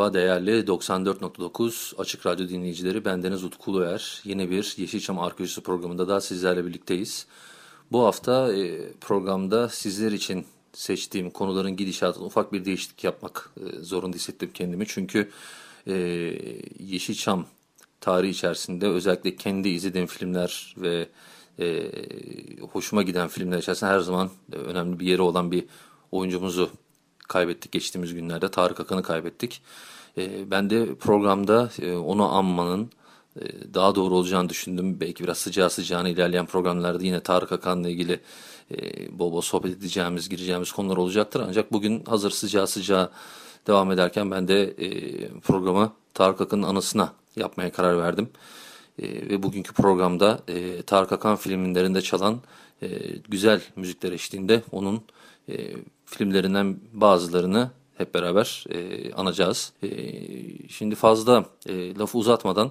Merhaba değerli 94.9 Açık Radyo dinleyicileri. Bendeniz Utku Uluer. Yine bir Yeşilçam Arkeolojisi programında da sizlerle birlikteyiz. Bu hafta e, programda sizler için seçtiğim konuların gidişatına ufak bir değişiklik yapmak e, zorunda hissettim kendimi. Çünkü e, Yeşilçam tarihi içerisinde özellikle kendi izlediğim filmler ve hoşuma giden filmler içerisinde her zaman önemli bir yeri olan bir oyuncumuzu kaybettik geçtiğimiz günlerde. Tarık Akan'ı kaybettik. E, ben de programda e, onu anmanın e, daha doğru olacağını düşündüm. Belki biraz sıcağı sıcağına ilerleyen programlarda yine Tarık Akan'la ilgili e, bol bol sohbet edeceğimiz, gireceğimiz konular olacaktır. Ancak bugün hazır sıcağı sıcağı devam ederken ben de e, programı Tarık Akan'ın anısına yapmaya karar verdim. Ve bugünkü programda Tarık Akan filmlerinde çalan güzel müzikler eşliğinde onun filmlerinden bazılarını hep beraber e, anacağız. E, şimdi fazla e, lafı uzatmadan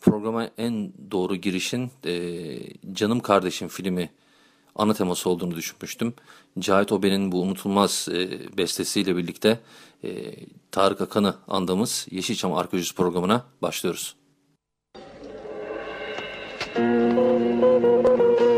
programa en doğru girişin e, Canım Kardeşim filmi ana teması olduğunu düşünmüştüm. Cahit Oben'in bu unutulmaz e, bestesiyle birlikte e, Tarık Akan'ı andığımız Yeşilçam Arkeolojisi programına başlıyoruz. Müzik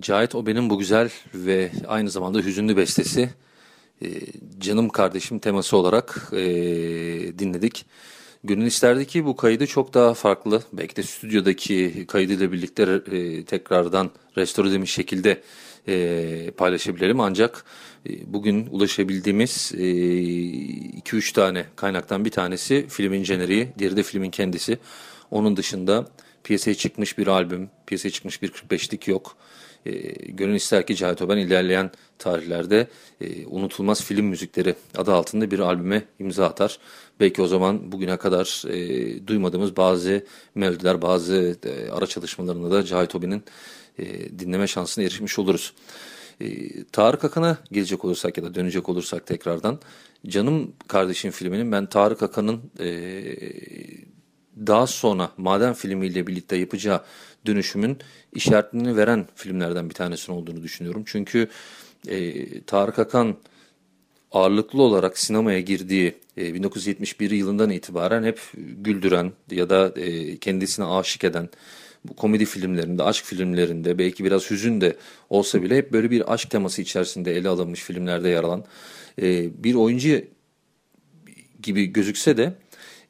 Cahit Oben'in bu güzel ve aynı zamanda hüzünlü bestesi e, Canım Kardeşim teması olarak e, dinledik. Gönül isterdi ki bu kaydı çok daha farklı, belki de stüdyodaki kaydıyla birlikte e, tekrardan restore edilmiş şekilde e, paylaşabilirim. Ancak e, bugün ulaşabildiğimiz 2-3 e, tane kaynaktan bir tanesi filmin jeneriği, diğeri de filmin kendisi. Onun dışında piyasaya çıkmış bir albüm, piyasaya çıkmış bir 45'lik yok. E, gönül ister ki Cahit Oben ilerleyen tarihlerde e, unutulmaz film müzikleri adı altında bir albüme imza atar. Belki o zaman bugüne kadar e, duymadığımız bazı melodiler, bazı e, ara çalışmalarında da Cahit Oben'in e, dinleme şansına erişmiş oluruz. E, Tarık Akan'a gelecek olursak ya da dönecek olursak tekrardan Canım Kardeşim filminin ben Tarık Akan'ın e, daha sonra Maden filmiyle birlikte yapacağı dönüşümün işaretini veren filmlerden bir tanesinin olduğunu düşünüyorum. Çünkü e, Tarık Akan ağırlıklı olarak sinemaya girdiği e, 1971 yılından itibaren hep güldüren ya da e, kendisine aşık eden bu komedi filmlerinde, aşk filmlerinde belki biraz hüzün de olsa bile hep böyle bir aşk teması içerisinde ele alınmış filmlerde yer alan e, bir oyuncu gibi gözükse de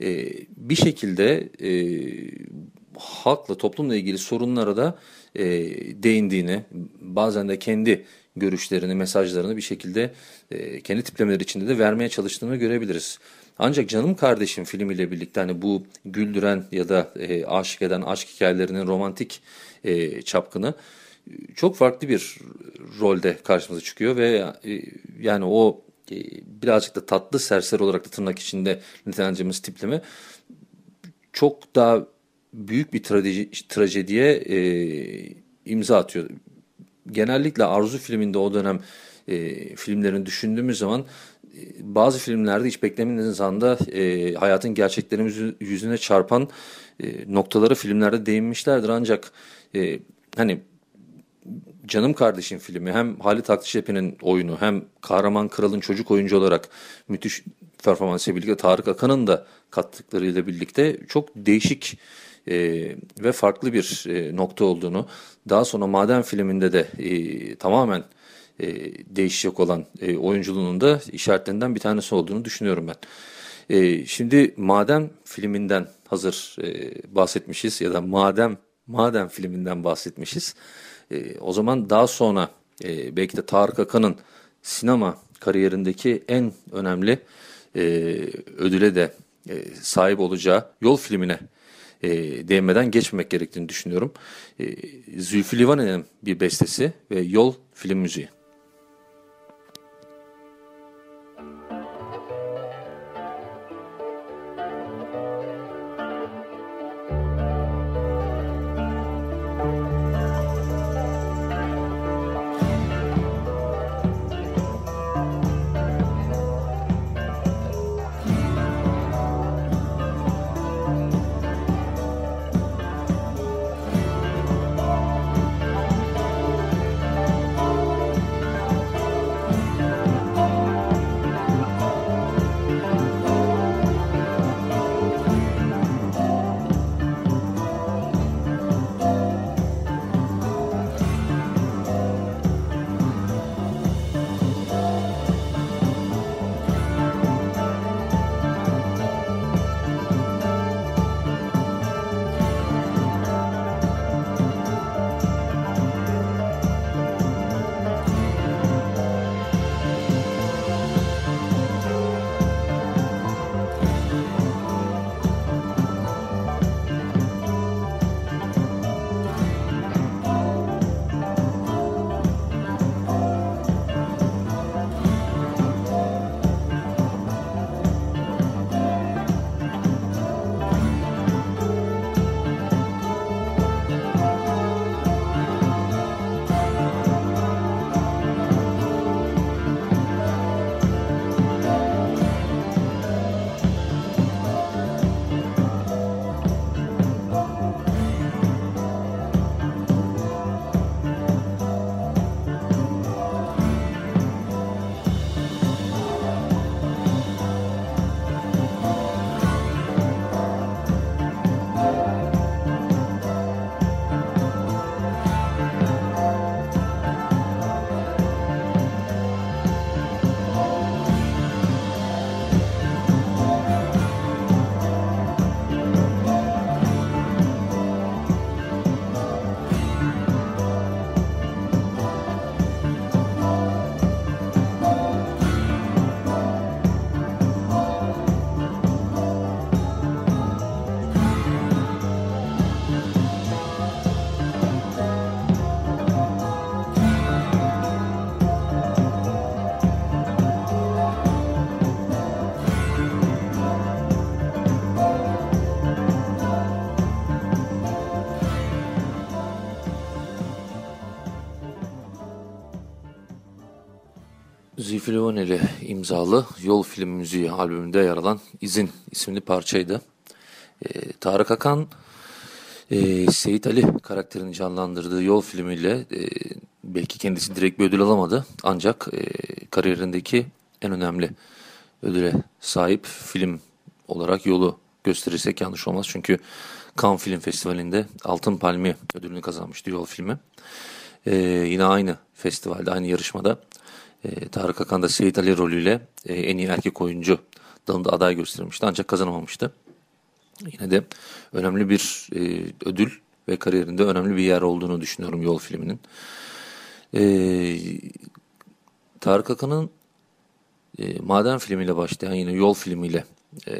e, bir şekilde e, halkla, toplumla ilgili sorunlara da e, değindiğini, bazen de kendi görüşlerini, mesajlarını bir şekilde e, kendi tiplemeleri içinde de vermeye çalıştığını görebiliriz. Ancak Canım Kardeşim filmiyle birlikte hani bu güldüren ya da e, aşık eden aşk hikayelerinin romantik e, çapkını çok farklı bir rolde karşımıza çıkıyor ve e, yani o e, birazcık da tatlı serseri olarak da tırnak içinde niteleneceğimiz tipleme çok daha büyük bir trajedi, trajediye e, imza atıyor. Genellikle Arzu filminde o dönem e, filmlerini düşündüğümüz zaman e, bazı filmlerde hiç beklemediğiniz anda e, hayatın gerçeklerimiz yüzüne çarpan e, noktaları filmlerde değinmişlerdir. Ancak e, hani Canım Kardeşim filmi hem Halit Akçepe'nin oyunu hem Kahraman Kral'ın çocuk oyuncu olarak müthiş performansıyla birlikte Tarık Akan'ın da kattıklarıyla birlikte çok değişik e, ve farklı bir e, nokta olduğunu daha sonra Maden filminde de e, tamamen e, değişecek olan e, oyunculuğunun da işaretlerinden bir tanesi olduğunu düşünüyorum ben. E, şimdi Maden filminden hazır e, bahsetmişiz ya da Madem Maden filminden bahsetmişiz. E, o zaman daha sonra e, belki de Tarık Akan'ın sinema kariyerindeki en önemli e, ödüle de e, sahip olacağı Yol filmine e, değinmeden geçmemek gerektiğini düşünüyorum. E, Zülfü Livaneli'nin bir bestesi ve Yol film müziği. Zifiloneli imzalı Yol Film Müziği albümünde yer alan İzin isimli parçaydı. Ee, Tarık Akan, e, Seyit Ali karakterini canlandırdığı Yol filmiyle e, belki kendisi direkt bir ödül alamadı. Ancak e, kariyerindeki en önemli ödüle sahip film olarak yolu gösterirsek yanlış olmaz. Çünkü Cannes Film Festivali'nde Altın Palmiye ödülünü kazanmıştı Yol filmi. Ee, yine aynı festivalde, aynı yarışmada e, Tarık Akan da Seyit Ali rolüyle e, en iyi erkek oyuncu dalında aday gösterilmişti ancak kazanamamıştı. Yine de önemli bir e, ödül ve kariyerinde önemli bir yer olduğunu düşünüyorum Yol filminin. E, Tarık Akan'ın e, Maden filmiyle başlayan yine Yol filmiyle e,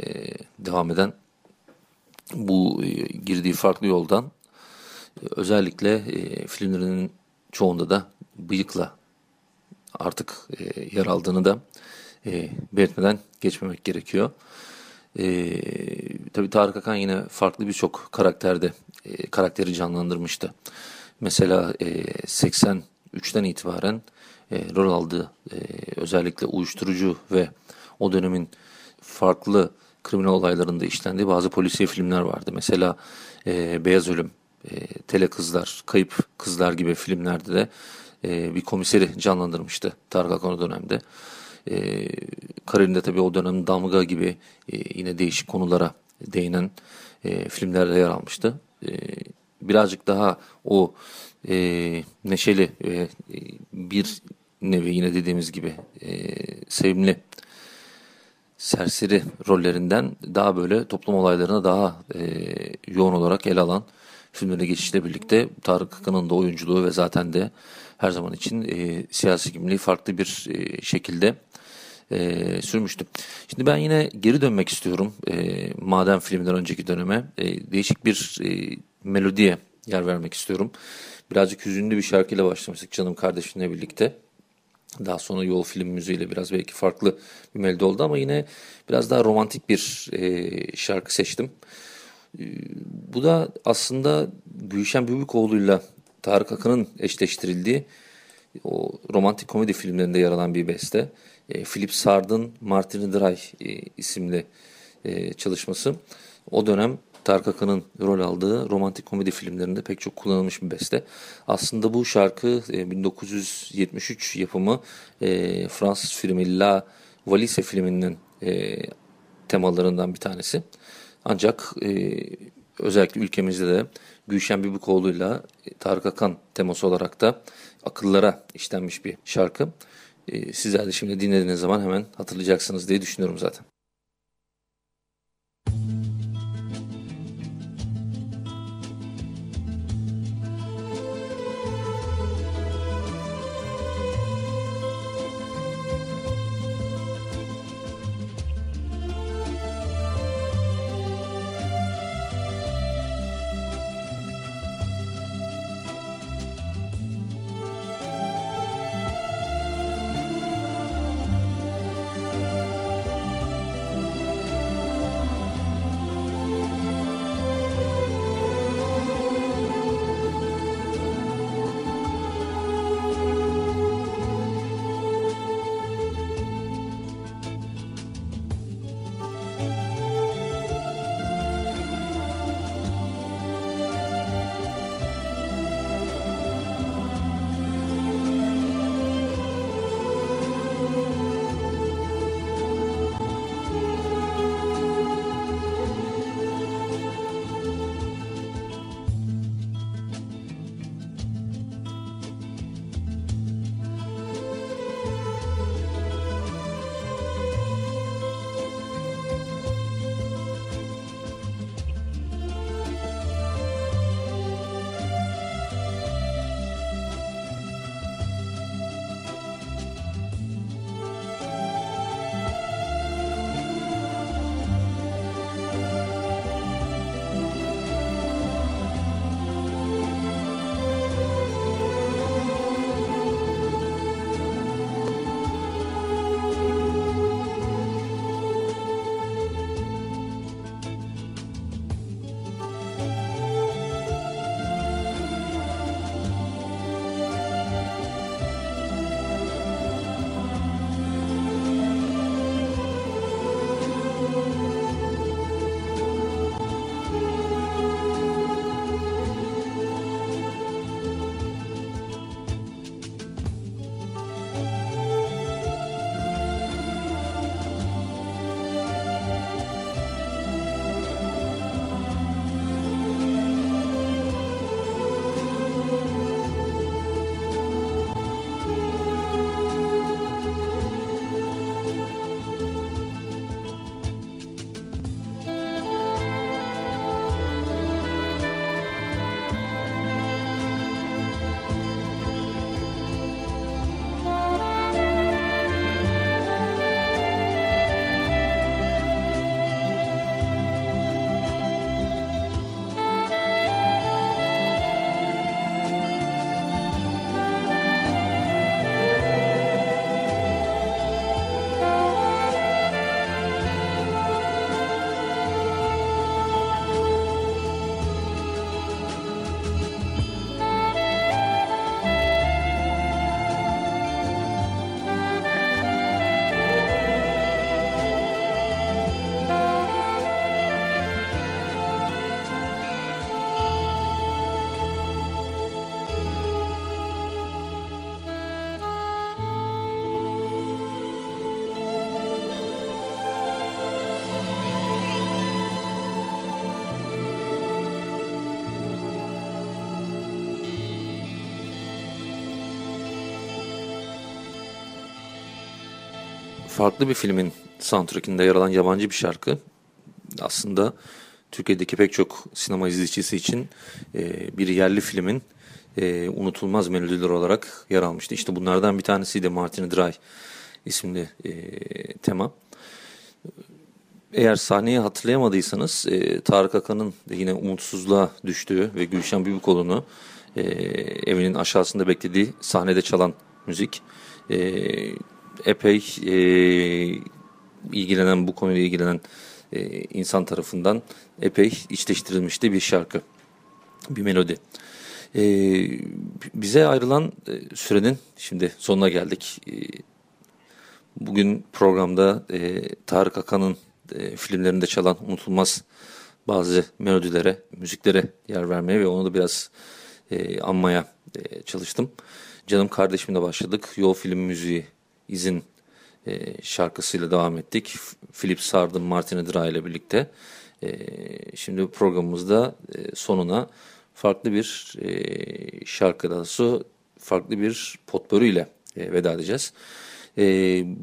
devam eden bu e, girdiği farklı yoldan e, özellikle e, filmlerinin çoğunda da bıyıkla artık e, yer aldığını da e, belirtmeden geçmemek gerekiyor. E, tabii Tarık Akan yine farklı birçok karakterde e, karakteri canlandırmıştı. Mesela e, 83'ten itibaren e, rol aldığı e, özellikle uyuşturucu ve o dönemin farklı kriminal olaylarında işlendiği bazı polisiye filmler vardı. Mesela e, Beyaz Ölüm, e, Tele Kızlar, Kayıp Kızlar gibi filmlerde de e, bir komiseri canlandırmıştı Tarık Akan o dönemde. E, kariyerinde tabii o dönem Damga gibi e, yine değişik konulara değinen e, filmlerde yer almıştı. E, birazcık daha o e, neşeli ve e, bir nevi yine dediğimiz gibi e, sevimli serseri rollerinden daha böyle toplum olaylarına daha e, yoğun olarak ele alan filmlere geçişle birlikte Tarık Akın'ın da oyunculuğu ve zaten de her zaman için e, siyasi kimliği farklı bir e, şekilde e, sürmüştü. Şimdi ben yine geri dönmek istiyorum e, Maden filminden önceki döneme. E, değişik bir e, melodiye yer vermek istiyorum. Birazcık hüzünlü bir şarkıyla başlamıştık canım kardeşimle birlikte. Daha sonra yol film müziğiyle biraz belki farklı bir melodi oldu ama yine biraz daha romantik bir e, şarkı seçtim. E, bu da aslında Gülşen Büyükoğlu'yla Tarık Akın'ın eşleştirildiği o romantik komedi filmlerinde yer alan bir beste. E, Philip Sard'ın Martin Dry e, isimli e, çalışması. O dönem Tarık Akan'ın rol aldığı romantik komedi filmlerinde pek çok kullanılmış bir beste. Aslında bu şarkı e, 1973 yapımı e, Fransız filmi La Valise filminin e, temalarından bir tanesi. Ancak e, özellikle ülkemizde de Gülşen Bibikoğlu'yla Tarık Akan teması olarak da akıllara işlenmiş bir şarkı. E, sizler de şimdi dinlediğiniz zaman hemen hatırlayacaksınız diye düşünüyorum zaten. Farklı bir filmin soundtrackinde yer alan yabancı bir şarkı. Aslında Türkiye'deki pek çok sinema izleyicisi için e, bir yerli filmin e, unutulmaz melodiler olarak yer almıştı. İşte bunlardan bir tanesi de Martin Dry isimli e, tema. Eğer sahneyi hatırlayamadıysanız e, Tarık Akan'ın yine umutsuzluğa düştüğü ve Gülşen Büyükoğlu'nu e, evinin aşağısında beklediği sahnede çalan müzik e, epey e, ilgilenen bu konuyla ilgilenen e, insan tarafından epey içleştirilmişti bir şarkı, bir melodi. E, bize ayrılan e, sürenin şimdi sonuna geldik. E, bugün programda e, Tarık Akan'ın e, filmlerinde çalan unutulmaz bazı melodilere, müziklere yer vermeye ve onu da biraz e, anmaya e, çalıştım. Canım kardeşimle başladık. Yol film müziği izin e, şarkısıyla devam ettik. Philip Sardın, Martin Dra ile birlikte. E, şimdi programımızda e, sonuna farklı bir e, şarkı daha farklı bir potpourri ile e, veda edeceğiz. E,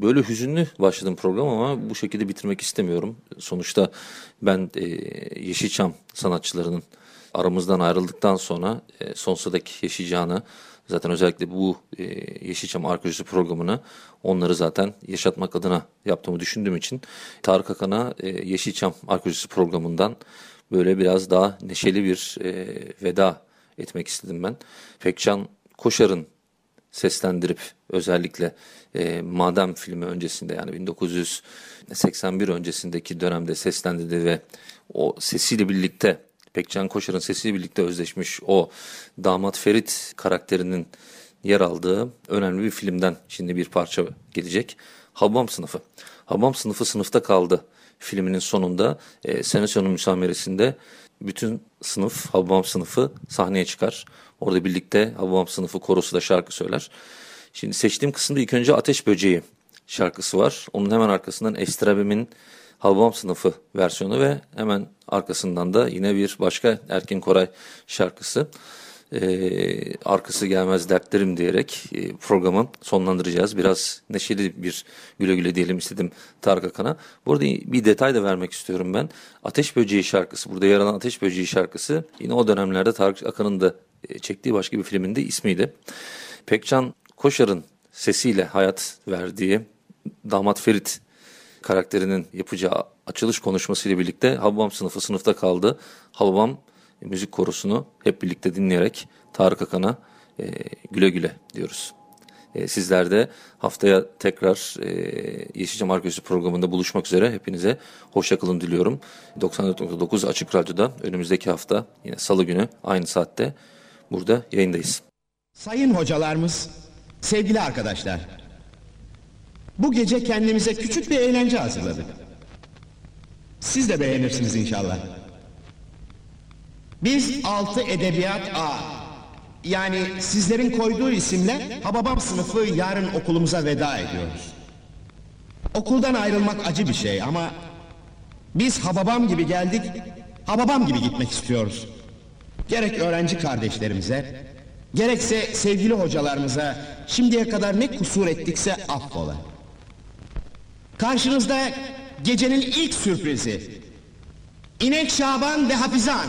böyle hüzünlü başladım program ama bu şekilde bitirmek istemiyorum. Sonuçta ben e, Yeşilçam sanatçılarının aramızdan ayrıldıktan sonra e, sonsuza dek yaşayacağını Zaten özellikle bu e, Yeşilçam Arkeolojisi programını onları zaten yaşatmak adına yaptığımı düşündüğüm için Tarık Akan'a e, Yeşilçam Arkeolojisi programından böyle biraz daha neşeli bir e, veda etmek istedim ben. Pekcan Koşar'ın seslendirip özellikle e, Madem filmi öncesinde yani 1981 öncesindeki dönemde seslendirdi ve o sesiyle birlikte Pekcan Koşar'ın sesiyle birlikte özleşmiş o damat Ferit karakterinin yer aldığı önemli bir filmden şimdi bir parça gelecek. Habam sınıfı. Habam sınıfı sınıfta kaldı filminin sonunda e, sene sonu müsameresinde bütün sınıf, Habam sınıfı sahneye çıkar. Orada birlikte Habam sınıfı korosu da şarkı söyler. Şimdi seçtiğim kısımda ilk önce Ateş Böceği şarkısı var. Onun hemen arkasından Estrabem'in Hababam sınıfı versiyonu ve hemen arkasından da yine bir başka Erkin Koray şarkısı. Ee, arkası gelmez dertlerim diyerek e, programı sonlandıracağız. Biraz neşeli bir güle güle diyelim istedim Tarık Akan'a. Burada bir detay da vermek istiyorum ben. Ateş Böceği şarkısı, burada yer alan Ateş Böceği şarkısı yine o dönemlerde Tarık Akan'ın da e, çektiği başka bir filminde ismiydi. Pekcan Koşar'ın sesiyle hayat verdiği Damat Ferit karakterinin yapacağı açılış konuşmasıyla birlikte Hababam sınıfı sınıfta kaldı. Hababam müzik korusunu hep birlikte dinleyerek Tarık Akan'a e, güle güle diyoruz. E, sizler de haftaya tekrar e, Yeşilçam Arkeolojisi programında buluşmak üzere. Hepinize hoşçakalın diliyorum. 94.9 Açık Radyo'da önümüzdeki hafta yine salı günü aynı saatte burada yayındayız. Sayın hocalarımız, sevgili arkadaşlar. Bu gece kendimize küçük bir eğlence hazırladık. Siz de beğenirsiniz inşallah. Biz altı edebiyat A yani sizlerin koyduğu isimle Hababam sınıfı yarın okulumuza veda ediyoruz. Okuldan ayrılmak acı bir şey ama biz Hababam gibi geldik, Hababam gibi gitmek istiyoruz. Gerek öğrenci kardeşlerimize, gerekse sevgili hocalarımıza şimdiye kadar ne kusur ettikse affola. Karşınızda gecenin ilk sürprizi. İnek Şaban ve Hafizan.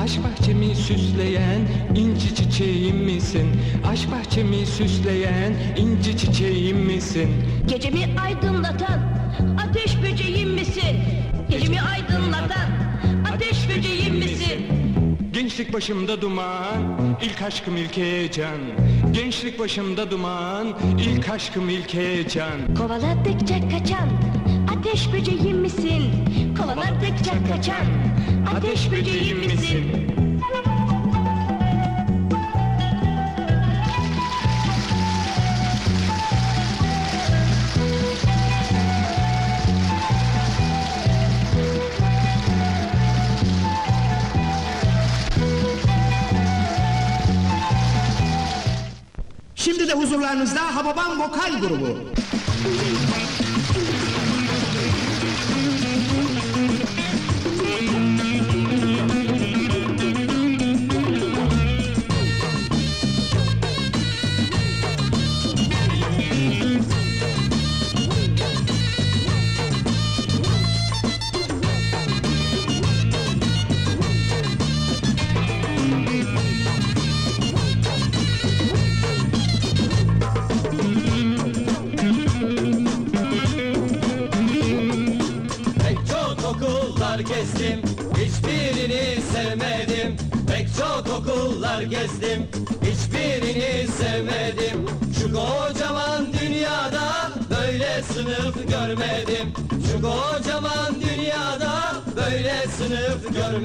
Aşk bahçemi süsleyen inci çiçeğim misin? Aşk bahçemi süsleyen inci çiçeğim misin? Gecemi aydınlatan böceğim misin? Gecemi aydınlatan ateş böceğim misin? Gençlik başımda duman, ilk aşkım ilk heyecan. Gençlik başımda duman, ilk aşkım ilk heyecan. Kovaladıkça kaçan ateş böceğim misin? Kovaladıkça kaçan ateş böceğim misin? Huzurlarınızda Hababam Vokal Grubu.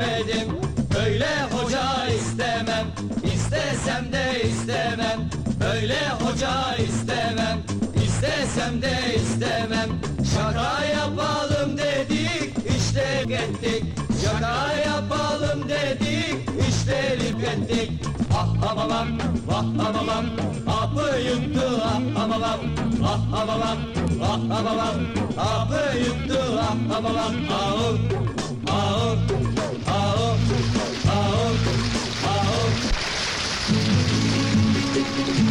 Görmedim Böyle hoca istemem. İstesem de istemem. Böyle hoca istemem. İstesem de istemem. Şaka yapalım dedik işte gittik. Şaka yapalım dedik işte ettik Ah hamamam vah hamamam Apı yuttu ah hamamam Ah hamamam vah hamamam Apı yuttu ah hamamam Ağır ağır ağır Arkası